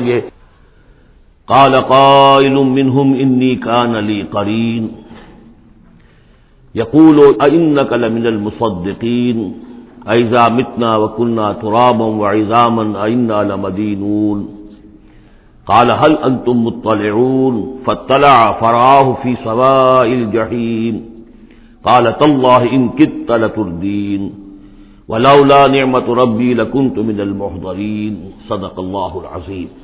گے۔ قال قائل منهم انی کان لی قرین یقول انک لمن المصدقین ایزا متنا وکنا ترابا وعظاما اینا لمدینون قال هل انتم مطلعون؟ فاطلع فراه في سواء الجحيم۔ قال تالله ان كدت لتردين۔ ولولا نعمة ربي لكنت من المحضرين۔ صدق الله العظيم۔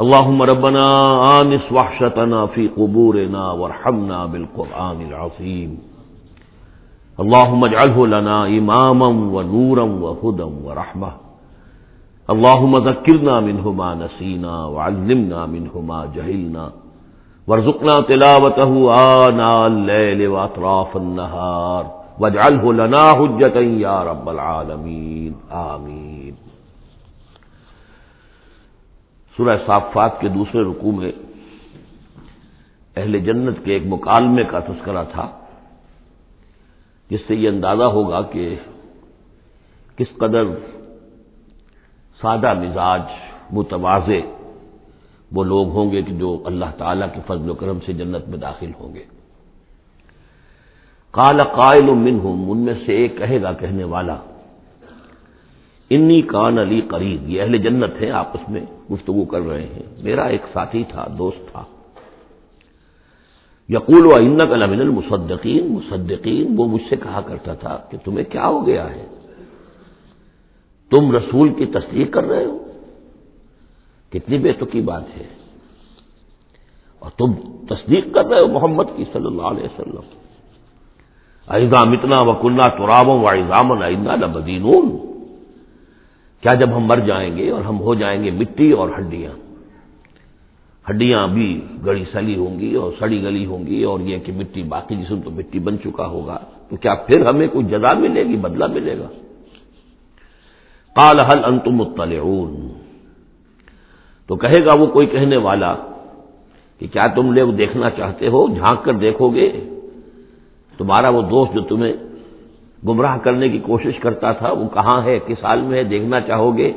اللهم ربنا آنس وحشتنا في قبورنا وارحمنا بالقرآن العظيم. اللهم اجعله لنا إماما ونورا وهدى ورحمة. اللهم ذكرنا منه ما نسينا وعلمنا منه ما جهلنا. وارزقنا تلاوته آناء الليل وأطراف النهار. واجعله لنا حجة يا رب العالمين. آمين. سورہ صافات کے دوسرے رکوع میں اہل جنت کے ایک مکالمے کا تذکرہ تھا، جس سے یہ اندازہ ہوگا کہ کس قدر سادہ مزاج متوازے وہ لوگ ہوں گے کہ جو اللہ تعالی کے فضل و کرم سے جنت میں داخل ہوں گے۔ کال قائل منہم، ان میں سے ایک کہے گا کہنے والا انی کان علی قریب، یہ اہل جنت ہیں آپس میں گفتگو کر رہے ہیں۔ میرا ایک ساتھی تھا، دوست تھا۔ یقول و ان کا لمن المصدقین؟ مصدقین، وہ مجھ سے کہا کرتا تھا کہ تمہیں کیا ہو گیا ہے؟ تم رسول کی تصدیق کر رہے ہو؟ کتنی بے کی بات ہے۔ اور تم تصدیق کر رہے ہو محمد کی صلی اللہ علیہ وسلم؟ ایزام اتنا و کنہ ترابوں و ایزامن آئندہ لبدینون کیا جب ہم مر جائیں گے اور ہم ہو جائیں گے مٹی اور ہڈیاں؟ ہڈیاں بھی گڑی سلی ہوں گی اور سڑی گلی ہوں گی اور یہ کہ مٹی باقی جسم تو مٹی بن چکا ہوگا، تو کیا پھر ہمیں کوئی جزا ملے گی، بدلہ ملے گا؟ قال حل انتم مطلعون؟ تو کہے گا وہ کوئی کہنے والا کہ کیا تم لوگ دیکھنا چاہتے ہو، جھانک کر دیکھو گے؟ تمہارا وہ دوست جو تمہیں گمراہ کرنے کی کوشش کرتا تھا، وہ کہاں ہے، کس حال میں ہے، دیکھنا چاہو گے؟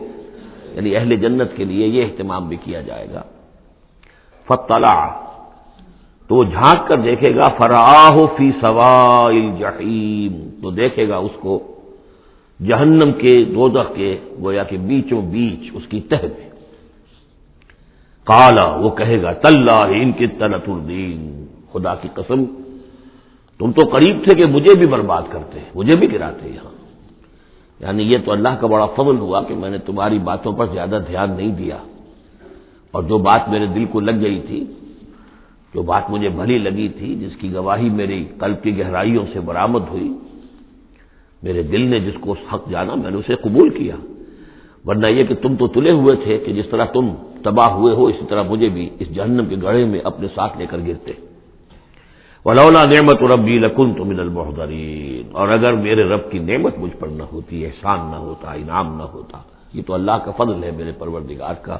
یعنی اہل جنت کے لیے یہ اہتمام بھی کیا جائے گا۔ فتلا تو وہ جھانک کر دیکھے گا فراہ فی سوائل جہیم تو دیکھے گا اس کو جہنم کے دوزخ کے، گویا کہ بیچوں بیچ اس کی تہ میں۔ کالا وہ کہے گا تل ان کی تلت الدین، خدا کی قسم تم تو قریب تھے کہ مجھے بھی برباد کرتے مجھے بھی گراتے یہاں۔ یعنی یہ تو اللہ کا بڑا فضل ہوا کہ میں نے تمہاری باتوں پر زیادہ دھیان نہیں دیا۔ اور جو بات میرے دل کو لگ گئی تھی، جو بات مجھے بھلی لگی تھی، جس کی گواہی میری قلب کی گہرائیوں سے برآمد ہوئی، میرے دل نے جس کو حق جانا، میں نے اسے قبول کیا۔ ورنہ یہ کہ تم تو تلے ہوئے تھے کہ جس طرح تم تباہ ہوئے ہو، اسی طرح مجھے بھی اس جہنم کے گڑھے میں اپنے ساتھ لے کر گرتے۔ ولولا نعمت ربی لکن تو من المحضرین اور اگر میرے رب کی نعمت مجھ پر نہ ہوتی، احسان نہ ہوتا، انعام نہ ہوتا، یہ تو اللہ کا فضل ہے میرے پروردگار کا۔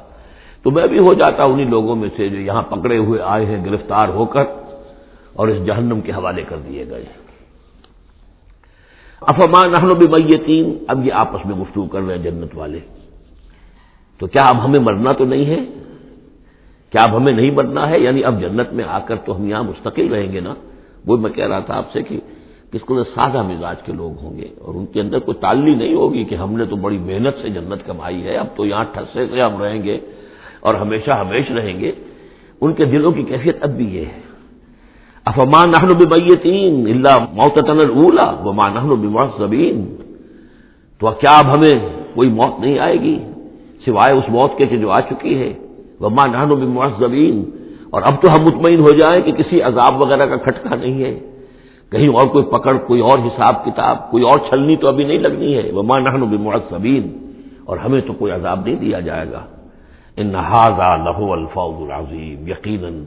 تو میں بھی ہو جاتا انہی لوگوں میں سے جو یہاں پکڑے ہوئے آئے ہیں، گرفتار ہو کر اور اس جہنم کے حوالے کر دیے گئے۔ افمان نحن بھی میتین اب یہ آپس میں گفتگو کر رہے ہیں جنت والے۔ تو کیا اب ہمیں مرنا تو نہیں ہے؟ کیا اب ہمیں نہیں مرنا ہے یعنی اب جنت میں آ کر تو ہم یہاں مستقل رہیں گے نا؟ وہ میں کہہ رہا تھا آپ سے کہ کس کو سادہ مزاج کے لوگ ہوں گے اور ان کے اندر کوئی تعلی نہیں ہوگی کہ ہم نے تو بڑی محنت سے جنت کمائی ہے، اب تو یہاں ٹھسے سے ہم رہیں گے اور ہمیشہ ہمیش رہیں گے۔ ان کے دلوں کی کیفیت اب بھی یہ ہے۔ افمان نہن بیتین اللہ موتن اولا وہ مان زبین تو کیا اب ہمیں کوئی موت نہیں آئے گی؟ سوائے اس موت کے کہ جو آ چکی ہے۔ وہ ماں نہنو اور اب تو ہم مطمئن ہو جائیں کہ کسی عذاب وغیرہ کا کھٹکا نہیں ہے۔ کہیں اور کوئی پکڑ، کوئی اور حساب کتاب، کوئی اور چھلنی تو ابھی نہیں لگنی ہے۔ وہ ماں نہنو اور ہمیں تو کوئی عذاب نہیں دیا جائے گا۔ ان نہذا لہو الفاظ العظیم۔ یقیناً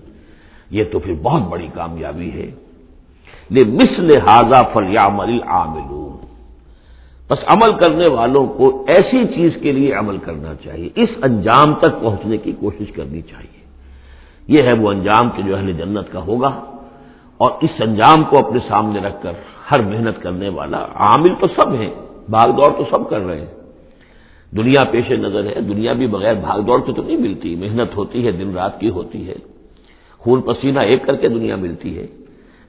یہ تو پھر بہت بڑی کامیابی ہے۔ لے مسل حاضہ فلیامل عاملون بس عمل کرنے والوں کو ایسی چیز کے لیے عمل کرنا چاہیے، اس انجام تک پہنچنے کی کوشش کرنی چاہیے۔ یہ ہے وہ انجام کہ جو اہل جنت کا ہوگا اور اس انجام کو اپنے سامنے رکھ کر ہر محنت کرنے والا، عامل تو سب ہیں، بھاگ دوڑ تو سب کر رہے ہیں۔ دنیا پیش نظر ہے، دنیا بھی بغیر بھاگ دوڑ کے تو نہیں ملتی۔ محنت ہوتی ہے، دن رات کی ہوتی ہے۔ خون پسینہ ایک کر کے دنیا ملتی ہے۔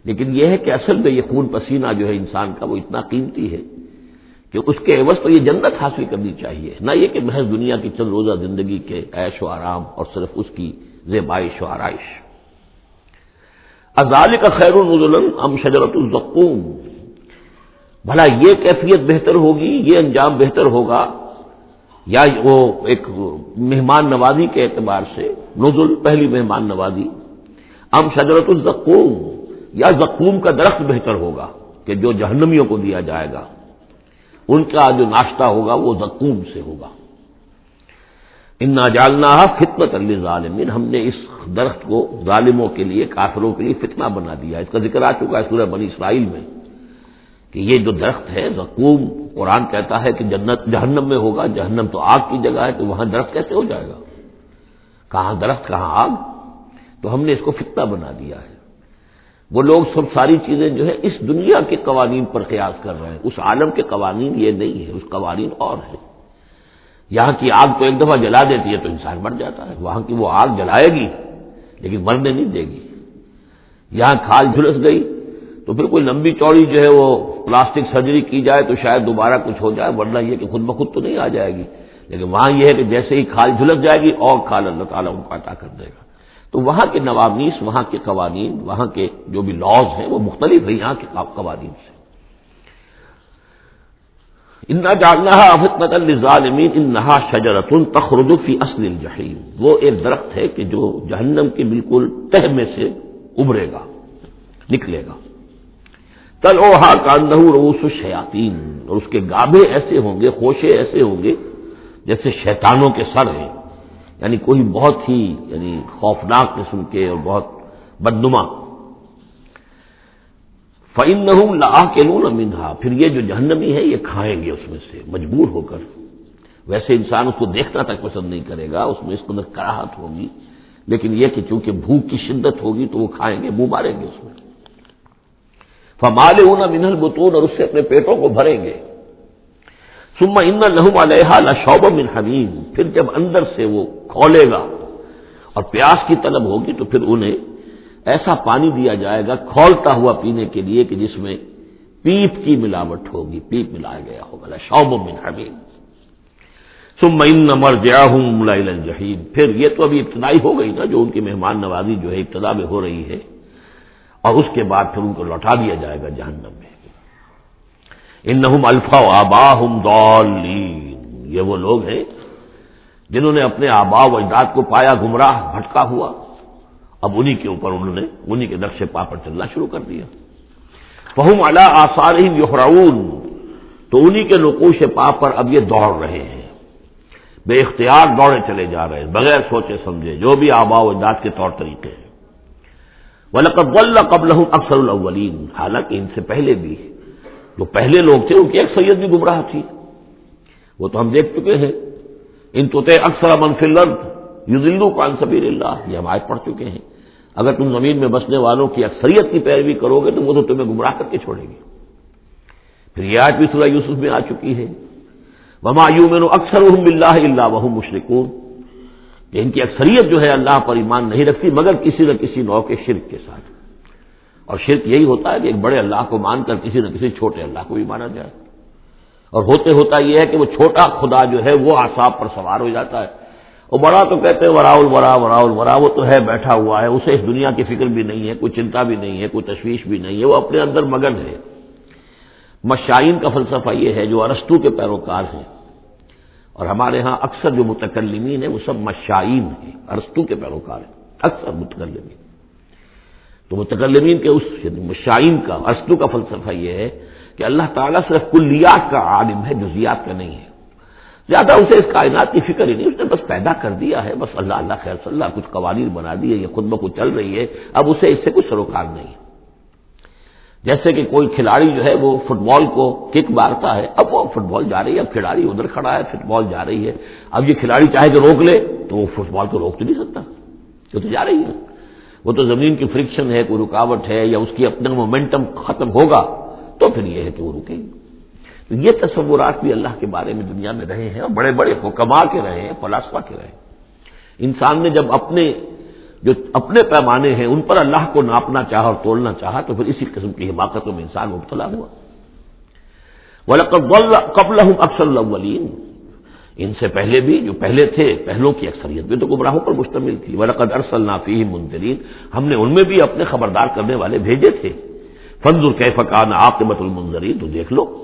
لیکن یہ ہے کہ اصل میں یہ خون پسینہ جو ہے انسان کا وہ اتنا قیمتی ہے۔ کہ اس کے عوض پر یہ جنت حاصل کرنی چاہیے، نہ یہ کہ محض دنیا کی چند روزہ زندگی کے عیش و آرام اور صرف اس کی زیبائش و آرائش۔ ازال کا خیر الظلم ام شجرت الزقوم۔ بھلا یہ کیفیت بہتر ہوگی، یہ انجام بہتر ہوگا؟ یا وہ ایک مہمان نوازی کے اعتبار سے نزل، پہلی مہمان نوازی۔ ام شجرت الزقوم۔ یا زقوم کا درخت بہتر ہوگا کہ جو جہنمیوں کو دیا جائے گا۔ ان کا جو ناشتہ ہوگا وہ زقوم سے ہوگا۔ انا جالنا فتمت ظالمین ہم نے اس درخت کو ظالموں کے لیے، کافروں کے لیے فتنہ بنا دیا۔ اس کا ذکر آ چکا ہے سورہ بنی اسرائیل میں کہ یہ جو درخت ہے، زقوم، قرآن کہتا ہے کہ جنت، جہنم میں ہوگا، جہنم تو آگ کی جگہ ہے، تو وہاں درخت کیسے ہو جائے گا؟ کہاں درخت، کہاں آگ؟ تو ہم نے اس کو فتنہ بنا دیا ہے۔ وہ لوگ سب ساری چیزیں جو ہے اس دنیا کے قوانین پر قیاس کر رہے ہیں۔ اس عالم کے قوانین یہ نہیں ہے اس قوانین اور ہے یہاں کی آگ تو ایک دفعہ جلا دیتی ہے تو انسان مر جاتا ہے۔ وہاں کی وہ آگ جلائے گی، لیکن مرنے نہیں دے گی۔ یہاں کھال جھلس گئی تو پھر کوئی لمبی چوڑی جو ہے وہ پلاسٹک سرجری کی جائے تو شاید دوبارہ کچھ ہو جائے، ورنہ یہ کہ خود بخود تو نہیں آ جائے گی۔ لیکن وہاں یہ ہے کہ جیسے ہی کھال جھلس جائے گی اور کھال اللہ تعالیٰ ان کو عطا کر دے گا۔ تو وہاں کے نوامیس وہاں کے قوانین، وہاں کے جو بھی لاز ہیں، وہ مختلف ہیں یہاں کے قوانین سے۔ انا جاننا آفت ظالمین ان نہا شجرت تخردفی اصل الجحیم وہ ایک درخت ہے کہ جو جہنم کے بالکل تہ میں سے ابھرے گا، نکلے گا۔ تل اوہا کا روس شیاتین اور اس کے گابے ایسے ہوں گے، خوشے ایسے ہوں گے جیسے شیطانوں کے سر ہیں۔ یعنی کوئی بہت ہی یعنی خوفناک قسم کے اور بہت بدنما۔ فعن لا کے منہا پھر یہ جو جہنمی ہے، یہ کھائیں گے اس میں سے، مجبور ہو کر۔ ویسے انسان اس کو دیکھنا تک پسند نہیں کرے گا، اس میں اس کے اندر کراہت ہوگی۔ لیکن یہ کہ چونکہ بھوک کی شدت ہوگی تو وہ کھائیں گے، منہ ماریں گے اس میں۔ فمال اونا منہل بتون اور اس سے اپنے پیٹوں کو بھریں گے۔ سما ان لہم علیہ لشوب من حمیم۔ پھر جب اندر سے وہ کھولے گا اور پیاس کی طلب ہوگی تو پھر انہیں ایسا پانی دیا جائے گا کھولتا ہوا پینے کے لیے کہ جس میں پیپ کی ملاوٹ ہوگی، پیپ ملایا گیا ہوگا لشوب من حمیم۔ سم ان مر جیا ہوں جہیم پھر یہ تو ابھی ابتدائی ہو گئی نا جو ان کی مہمان نوازی جو ہے، ابتدا میں ہو رہی ہے۔ اور اس کے بعد پھر ان کو لوٹا دیا جائے گا جہنم میں۔ ان الفا آبا یہ وہ لوگ ہیں جنہوں نے اپنے آبا و اجداد کو پایا گمراہ، بھٹکا ہوا۔ اب انہی کے اوپر انہوں نے، انہی کے نقشے پا پر چلنا شروع کر دیا۔ فہم اللہ آسار یحراون تو انہی کے نقوش پا پر اب یہ دوڑ رہے ہیں۔ بے اختیار دوڑے چلے جا رہے ہیں۔ بغیر سوچے سمجھے، جو بھی آبا و اجداد کے طور طریقے ہیں۔ ولقب اللہ قبل اکثر الاولین حالانکہ ان سے پہلے بھی جو پہلے لوگ تھے، ان کی ایک سید بھی گمراہ تھی۔ وہ تو ہم دیکھ چکے ہیں۔ ان تو اکثر منفی یو قان سبیر اللہ، یہ ہم آج پڑھ چکے ہیں۔ اگر تم زمین میں بسنے والوں کی اکثریت کی پیروی کرو گے تو وہ تو تمہیں گمراہ کر کے چھوڑے گی پھر یہ آج بھی سورہ یوسف میں آ چکی ہے۔ وما یو میں اکثر اللہ اللہ وہ مشرقون۔ کہ ان کی اکثریت جو ہے اللہ پر ایمان نہیں رکھتی، مگر کسی نہ کسی نو کے شرک کے ساتھ۔ اور شرک یہی ہوتا ہے کہ ایک بڑے اللہ کو مان کر کسی نہ کسی چھوٹے اللہ کو بھی مانا جائے۔ اور ہوتے ہوتا یہ ہے کہ وہ چھوٹا خدا جو ہے وہ آساب پر سوار ہو جاتا ہے۔ اور بڑا تو کہتے ہیں وراول ورا وراول ورا، وہ تو ہے بیٹھا ہوا ہے، اسے اس دنیا کی فکر بھی نہیں ہے، کوئی چنتا بھی نہیں ہے، کوئی تشویش بھی نہیں ہے، وہ اپنے اندر مگن ہے۔ مشائین کا فلسفہ یہ ہے جو ارستو کے پیروکار ہیں۔ اور ہمارے ہاں اکثر جو متکلمین ہیں وہ سب مشائین ہیں ارستو کے پیروکار ہیں، اکثر متکلمین۔ تو متکلمین کے اس یعنی مشائن کا اسلو کا فلسفہ یہ ہے کہ اللہ تعالیٰ صرف کلیات کا عالم ہے، جزیات کا نہیں ہے۔ زیادہ اسے اس کائنات کی فکر ہی نہیں، اس نے بس پیدا کر دیا ہے، بس اللہ اللہ خیر صلی اللہ، کچھ قوانین بنا دیے، یہ خود بخود چل رہی ہے، اب اسے اس سے کچھ سروکار نہیں۔ جیسے کہ کوئی کھلاڑی جو ہے، وہ فٹ بال کو کک مارتا ہے، اب وہ فٹ بال جا رہی ہے، اب کھلاڑی ادھر کھڑا ہے، فٹ بال جا رہی ہے۔ اب یہ کھلاڑی چاہے کہ روک لے، تو وہ فٹ بال کو روک تو نہیں سکتا وہ تو جا رہی ہے۔ وہ تو زمین کی فرکشن ہے، کوئی رکاوٹ ہے یا اس کی اپنا مومنٹم ختم ہوگا، تو پھر یہ ہے کہ وہ رکے۔ گی تو یہ تصورات بھی اللہ کے بارے میں دنیا میں رہے ہیں اور بڑے بڑے حکما کے رہے ہیں، فلاسفہ کے رہے ہیں۔ انسان نے جب اپنے، جو اپنے پیمانے ہیں، ان پر اللہ کو ناپنا چاہا اور تولنا چاہا، تو پھر اسی قسم کی حماقتوں میں انسان مبتلا ہوا۔ قبل اکثر الاولین ان سے پہلے بھی، جو پہلے تھے، پہلوں کی اکثریت بھی تو گمراہوں پر مشتمل تھی۔ ولقد ارسل نافی منترین ہم نے ان میں بھی اپنے خبردار کرنے والے بھیجے تھے۔ فنز الکیفقان عاقبت المنظرین تو دیکھ لو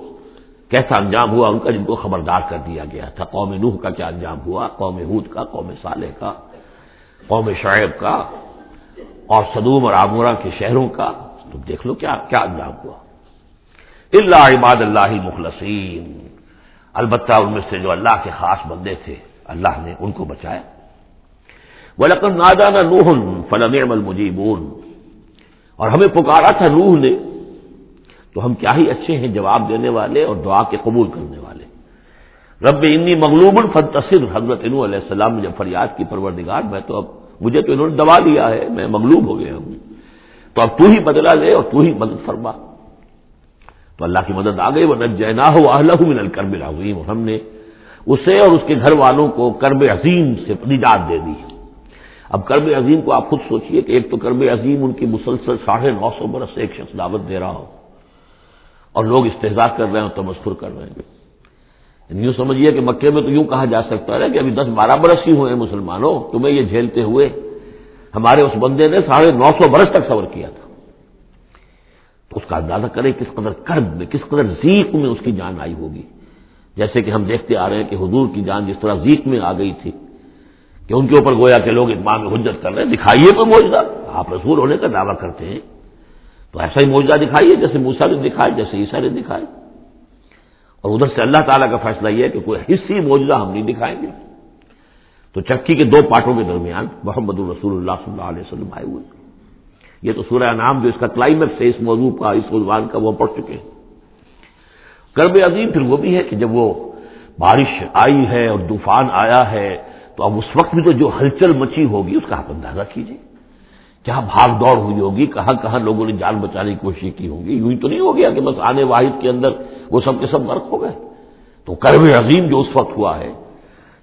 کیسا انجام ہوا ان کا جن کو خبردار کر دیا گیا تھا۔ قوم نوح کا کیا انجام ہوا؟ قوم حود کا، قوم صالح کا، قوم شعیب کا، اور صدوم اور آمورا کے شہروں کا۔ تو دیکھ لو کیا کیا انجام ہوا۔ اللہ عباد اللہ مخلصین البتہ ان میں سے جو اللہ کے خاص بندے تھے، اللہ نے ان کو بچایا۔ ولکن نادانہ نوح فلم المجیبون اور ہمیں پکارا تھا روح نے، تو ہم کیا ہی اچھے ہیں جواب دینے والے اور دعا کے قبول کرنے والے۔ رب انی مغلوب الفنتصر حضرت انو علیہ السلام نے جب فریاد کی پروردگار، میں تو اب، مجھے تو انہوں نے دبا دیا ہے، میں مغلوب ہو گیا ہوں۔ تو اب تو ہی بدلا لے اور تو ہی مدد فرما۔ تو اللہ کی مدد آ گئی وہ نج جینا ہو اللہ من الکرب العظیم اور ہم نے اسے اور اس کے گھر والوں کو کرب عظیم سے نجات دے دی اب کرب عظیم کو آپ خود سوچئے کہ ایک تو کرب عظیم ان کی مسلسل ساڑھے نو سو برس سے ایک شخص دعوت دے رہا ہو اور لوگ استحصال کر رہے ہیں تو تمسفر کر رہے ہیں۔ یعنی یوں سمجھیے کہ مکے میں تو یوں کہا جا سکتا ہے کہ ابھی دس بارہ برس ہی ہوئے مسلمانوں، تمہیں یہ جھیلتے ہوئے ہمارے اس بندے نے ساڑھے نو سو برس تک سور کیا تھا۔ اس کا اندازہ کریں کس قدر کرب میں، کس قدر زیق میں اس کی جان آئی ہوگی۔ جیسے کہ ہم دیکھتے آ رہے ہیں کہ حضور کی جان جس طرح زیق میں آ گئی تھی، کہ ان کے اوپر گویا کہ لوگ اتمام حجت کر رہے ہیں، دکھائیے تو موجودہ آپ رسول ہونے کا دعویٰ کرتے ہیں۔ تو ایسا ہی موجودہ دکھائیے جیسے موسا نے دکھائے جیسے عیسا نے دکھائے اور ادھر سے اللہ تعالیٰ کا فیصلہ یہ ہے کہ کوئی حصی موجودہ ہم نہیں دکھائیں گے۔ تو چکی کے دو پارٹوں کے درمیان محمد الرسول اللہ صلی اللہ علیہ وسلم آئے ہوئے۔ یہ تو سورہ نام جو اس کا کلائمیکس ہے، اس موضوع کا، اس عنوان کا وہ پڑھ چکے ہیں۔ کرب عظیم پھر وہ بھی ہے کہ جب وہ بارش آئی ہے اور طوفان آیا ہے، تو اب اس وقت بھی تو جو ہلچل مچی ہوگی، اس کا آپ اندازہ کیجیے کیا بھاگ دوڑ ہوئی ہوگی؟ کہاں کہاں لوگوں نے جان بچانے کی کوشش کی ہوگی؟ یوں ہی تو نہیں ہو گیا کہ بس آنے واحد کے اندر وہ سب کے سب غرق ہو گئے؟ تو کرب عظیم جو اس وقت ہوا ہے،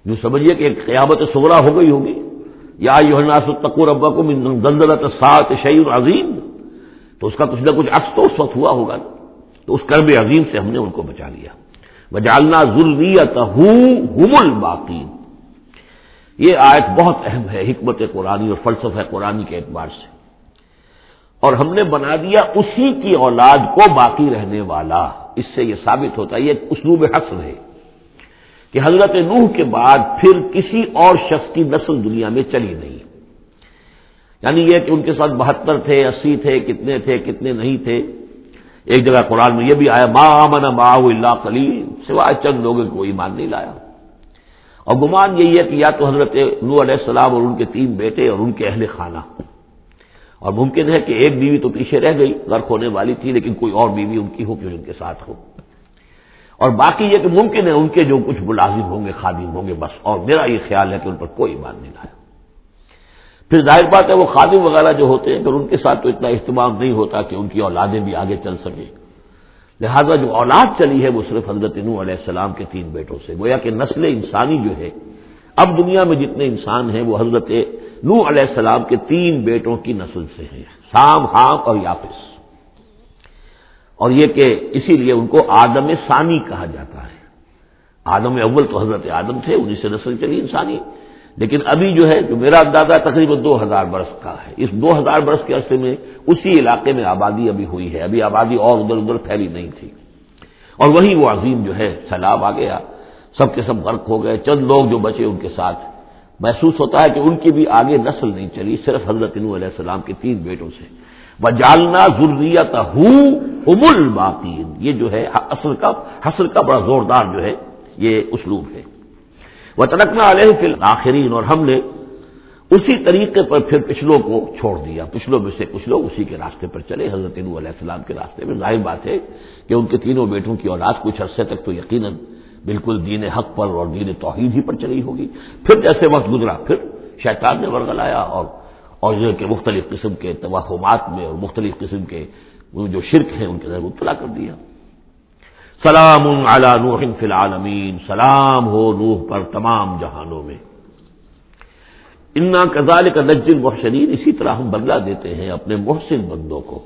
جو سمجھیے کہ ایک قیامت سغرا ہو گئی ہوگی یا التقور ابا کو زلزلت سات شعی عظیم. تو اس کا کچھ نہ کچھ عکس تو اس وقت ہوا ہوگا تو اس کرب عظیم سے ہم نے ان کو بچا لیا. بجالنا ضروریت ہوں الباقی یہ آیت بہت اہم ہے حکمت قرآن اور فلسفہ قرآن کے اعتبار سے. اور ہم نے بنا دیا اسی کی اولاد کو باقی رہنے والا. اس سے یہ ثابت ہوتا ہے یہ اسلوب حسن ہے. کہ حضرت نوح کے بعد پھر کسی اور شخص کی نسل دنیا میں چلی نہیں۔ یعنی یہ کہ ان کے ساتھ بہتر تھے، اسی تھے، کتنے تھے، کتنے نہیں تھے۔ ایک جگہ قرآن میں یہ بھی آیا، ما من ما اللہ کلیم سوائے چند لوگوں کو ایمان نہیں لایا۔ اور گمان یہی ہے کہ یا تو حضرت نو علیہ السلام اور ان کے تین بیٹے اور ان کے اہل خانہ۔ اور ممکن ہے کہ ایک بیوی تو پیچھے رہ گئی، غرق ہونے والی تھی، لیکن کوئی اور بیوی ان کی ہو کہ ان کے ساتھ ہو۔ اور باقی یہ کہ ممکن ہے ان کے جو کچھ ملازم ہوں گے، خادم ہوں گے، بس۔ اور میرا یہ خیال ہے کہ ان پر کوئی ایمان نہیں لایا۔ پھر ظاہر بات ہے وہ خادم وغیرہ جو ہوتے ہیں، پھر ان کے ساتھ تو اتنا اہتمام نہیں ہوتا کہ ان کی اولادیں بھی آگے چل سکیں۔ لہذا جو اولاد چلی ہے وہ صرف حضرت نو علیہ السلام کے تین بیٹوں سے۔ گویا کہ نسل انسانی جو ہے، اب دنیا میں جتنے انسان ہیں، وہ حضرت نو علیہ السلام کے تین بیٹوں کی نسل سے ہیں۔ شام ہام اور یافس۔ اور یہ کہ اسی لیے ان کو آدم ثانی کہا جاتا ہے۔ آدم اول تو حضرت آدم تھے انہیں سے نسل چلی انسانی۔ لیکن ابھی جو ہے، جو میرا اندازہ تقریباً دو ہزار برس کا ہے۔ اس دو ہزار برس کے عرصے میں اسی علاقے میں آبادی ابھی ہوئی ہے۔ ابھی آبادی اور ادھر ادھر پھیلی نہیں تھی۔ اور وہی وہ عظیم جو ہے، سیلاب آ گیا۔ سب کے سب غرق ہو گئے۔ چند لوگ جو بچے ان کے ساتھ۔ محسوس ہوتا ہے کہ ان کی بھی آگے نسل نہیں چلی، صرف حضرت نو علیہ السلام کے تین بیٹوں سے۔ جالنا ضروریت ہوں امول یہ جو ہے اصل کا حسر کا بڑا زوردار جو ہے، یہ اسلوب ہے۔ وہ ترکنا علیہ فی الآخرین اور ہم نے اسی طریقے پر پھر پچھلوں کو چھوڑ دیا۔ پچھلوں میں سے کچھ لوگ اسی کے راستے پر چلے۔ حضرت نو علیہ السلام کے راستے میں ظاہر بات ہے کہ ان کے تینوں بیٹوں کی اولاد کچھ عرصے تک تو یقیناً بالکل دین حق پر اور دین توحید ہی پر چلی ہوگی۔ پھر جیسے وقت گزرا، پھر شیطان نے ورگلایا اور اور یہ کہ مختلف قسم کے توہمات میں اور مختلف قسم کے جو شرک ہیں ان کے اندر مبتلا کر دیا۔ سلام علی نوح فی العالمین۔ سلام ہو نوح پر تمام جہانوں میں۔ انا کزال کا نج المحسنین اسی طرح ہم بدلا دیتے ہیں اپنے محسن بندوں کو۔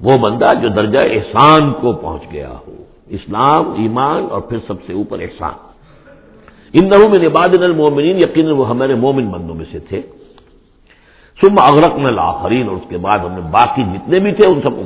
وہ بندہ جو درجہ احسان کو پہنچ گیا ہو۔ اسلام، ایمان اور پھر سب سے اوپر احسان۔ ان نحو میں نباد المومنین یقیناً وہ ہمارے مومن بندوں میں سے تھے۔ سم اغرق میں لاخرین اور اس کے بعد ہم نے باقی جتنے بھی تھے ان سب کو